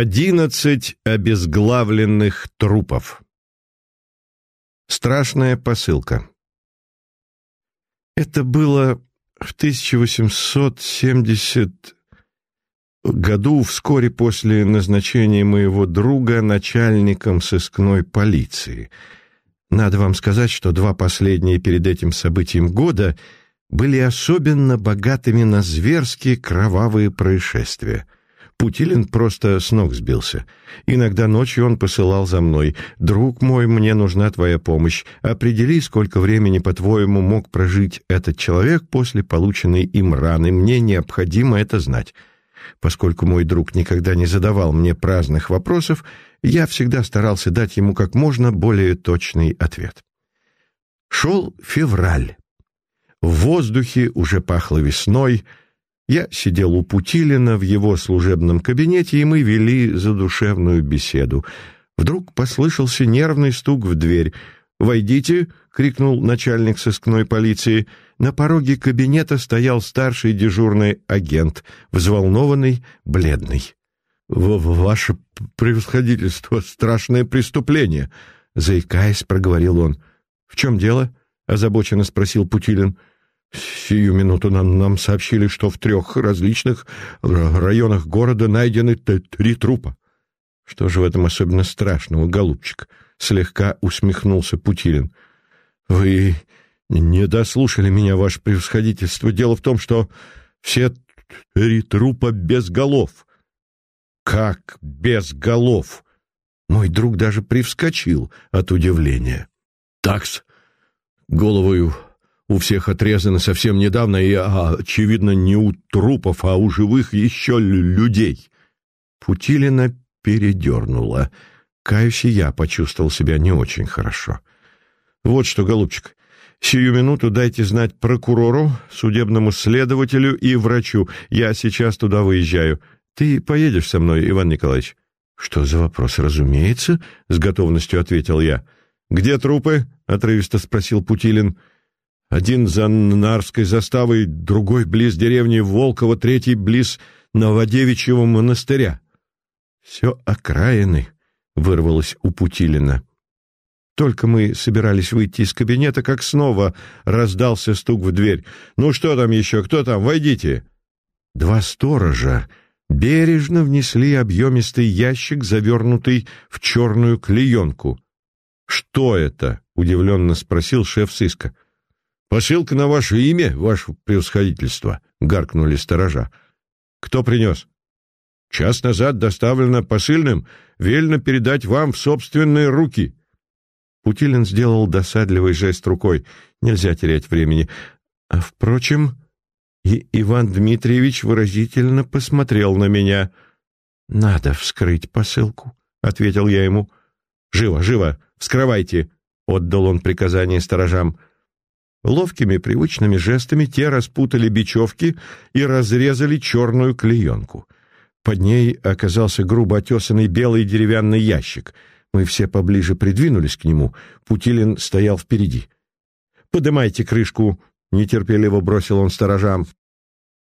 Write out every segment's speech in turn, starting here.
Одиннадцать обезглавленных трупов. Страшная посылка. Это было в 1870 году, вскоре после назначения моего друга начальником сыскной полиции. Надо вам сказать, что два последние перед этим событием года были особенно богатыми на зверские кровавые происшествия — Путилин просто с ног сбился. Иногда ночью он посылал за мной. «Друг мой, мне нужна твоя помощь. Определи, сколько времени, по-твоему, мог прожить этот человек после полученной им раны. Мне необходимо это знать». Поскольку мой друг никогда не задавал мне праздных вопросов, я всегда старался дать ему как можно более точный ответ. Шел февраль. В воздухе уже пахло весной — я сидел у Путилина в его служебном кабинете, и мы вели задушевную беседу. Вдруг послышался нервный стук в дверь. «Войдите!» — крикнул начальник сыскной полиции. На пороге кабинета стоял старший дежурный агент, взволнованный, бледный. «Ваше превосходительство, страшное преступление!» — заикаясь, проговорил он. «В чем дело?» — озабоченно спросил Путилин. Сию минуту нам, нам сообщили, что в трех различных районах города найдены три трупа. Что же в этом особенно страшного, голубчик? Слегка усмехнулся Путилин. Вы не дослушали меня, ваше превосходительство. Дело в том, что все три трупа без голов. Как без голов? Мой друг даже привскочил от удивления. Такс, головою у всех отрезаны совсем недавно, и, очевидно, не у трупов, а у живых еще людей. Путилина передернула. Каюсь, и я почувствовал себя не очень хорошо. Вот что, голубчик, сию минуту дайте знать прокурору, судебному следователю и врачу. Я сейчас туда выезжаю. Ты поедешь со мной, Иван Николаевич? Что за вопрос? Разумеется, с готовностью ответил я. Где трупы? отрывисто спросил Путилин. Один за Нарской заставой, другой близ деревни Волково, третий близ Новодевичьего монастыря. Все окраины, вырвалось у Путилина. Только мы собирались выйти из кабинета, как снова раздался стук в дверь. «Ну что там еще? Кто там? Войдите!» Два сторожа бережно внесли объемистый ящик, завернутый в черную клеенку. «Что это?» — удивленно спросил шеф сыска. «Посылка на ваше имя, ваше превосходительство», — гаркнули сторожа. «Кто принес?» «Час назад доставлено посыльным, велено передать вам в собственные руки». Путилин сделал досадливый жест рукой. «Нельзя терять времени. А, впрочем...» И Иван Дмитриевич выразительно посмотрел на меня. «Надо вскрыть посылку», — ответил я ему. «Живо, живо, вскрывайте», — отдал он приказание сторожам. Ловкими привычными жестами те распутали бечевки и разрезали черную клеенку. Под ней оказался грубо отесанный белый деревянный ящик. Мы все поближе придвинулись к нему. Путилин стоял впереди. «Подымайте крышку!» — нетерпеливо бросил он сторожам.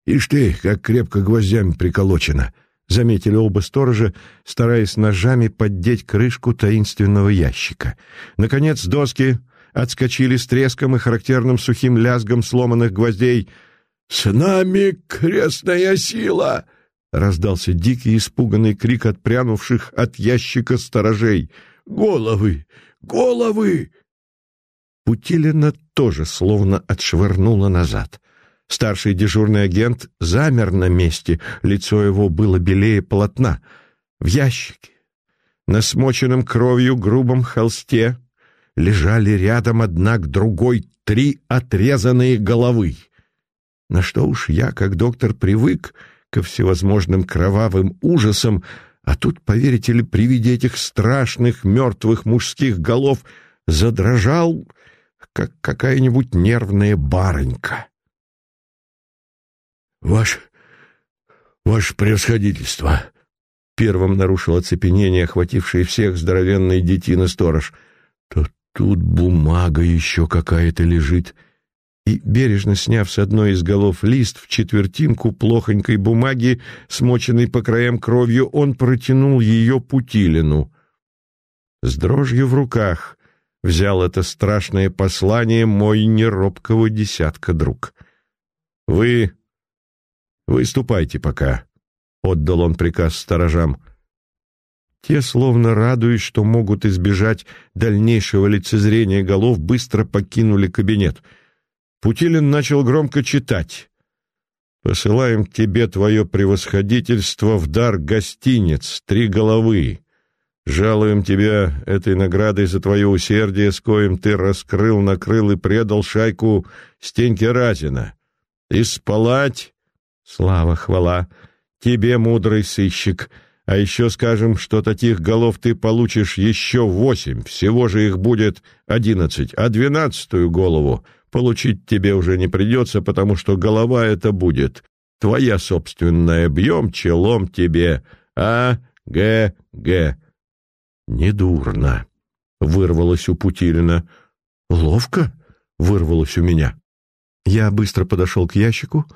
«Ишь ты, как крепко гвоздями приколочено!» — заметили оба сторожа, стараясь ножами поддеть крышку таинственного ящика. Наконец доски отскочили с треском и характерным сухим лязгом сломанных гвоздей. «С нами крестная сила!» — раздался дикий испуганный крик отпрянувших от ящика сторожей. «Головы! Головы!» Путилина тоже словно отшвырнула назад. Старший дежурный агент замер на месте, лицо его было белее полотна. В ящике, на смоченном кровью грубом холсте, лежали рядом одна к другой три отрезанные головы. На что уж я, как доктор, привык ко всевозможным кровавым ужасам, а тут, поверите ли, при виде этих страшных мертвых мужских голов задрожал, как какая-нибудь нервная барынька. «Ваше... ваше превосходительство!» Первым нарушил оцепенение, охватившее всех здоровенный детина-сторож. «Тут бумага еще какая-то лежит. и, бережно сняв с одной из голов лист в четвертинку плохонькой бумаги, смоченной по краям кровью, он протянул ее Путилину. С дрожью в руках взял это страшное послание мой неробкого десятка друг. «Вы... вы ступайте пока», — отдал он приказ сторожам. Те, словно радуясь, что могут избежать дальнейшего лицезрения голов, быстро покинули кабинет — Путилин начал громко читать. «Посылаем тебе твое превосходительство в дар гостиниц, три головы. Жалуем тебя этой наградой за твое усердие, с коим ты раскрыл, накрыл и предал шайку Стеньки Разина. И спалать, слава, хвала, тебе, мудрый сыщик, а еще скажем, что таких голов ты получишь еще восемь, всего же их будет одиннадцать, а двенадцатую голову — получить тебе уже не придется, потому что голова это будет. Твоя собственная бьем челом тебе. А, Г, Г. Недурно, вырвалось у Путилина. Ловко вырвалось у меня. Я быстро подошел к ящику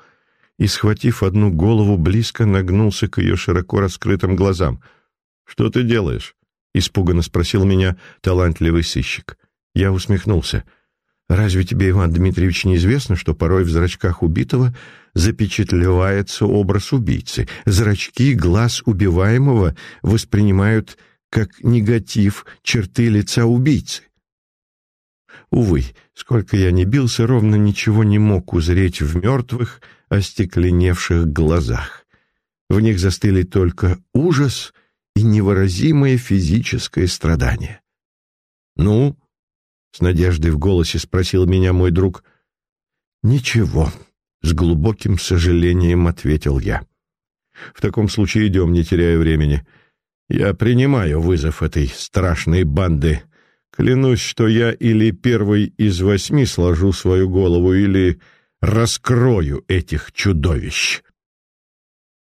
и, схватив одну голову, близко нагнулся к ее широко раскрытым глазам. «Что ты делаешь?» — испуганно спросил меня талантливый сыщик. Я усмехнулся — Разве тебе, Иван Дмитриевич, не известно, что порой в зрачках убитого запечатлевается образ убийцы? Зрачки глаз убиваемого воспринимают как негатив черты лица убийцы. Увы, сколько я ни бился, ровно ничего не мог узреть в мертвых, остекленевших глазах. В них застыли только ужас и невыразимое физическое страдание. «Ну, — с надеждой в голосе спросил меня мой друг. «Ничего», — с глубоким сожалением ответил я. «В таком случае идем, не теряя времени. Я принимаю вызов этой страшной банды. Клянусь, что я или первый из восьми сложу свою голову, или раскрою этих чудовищ».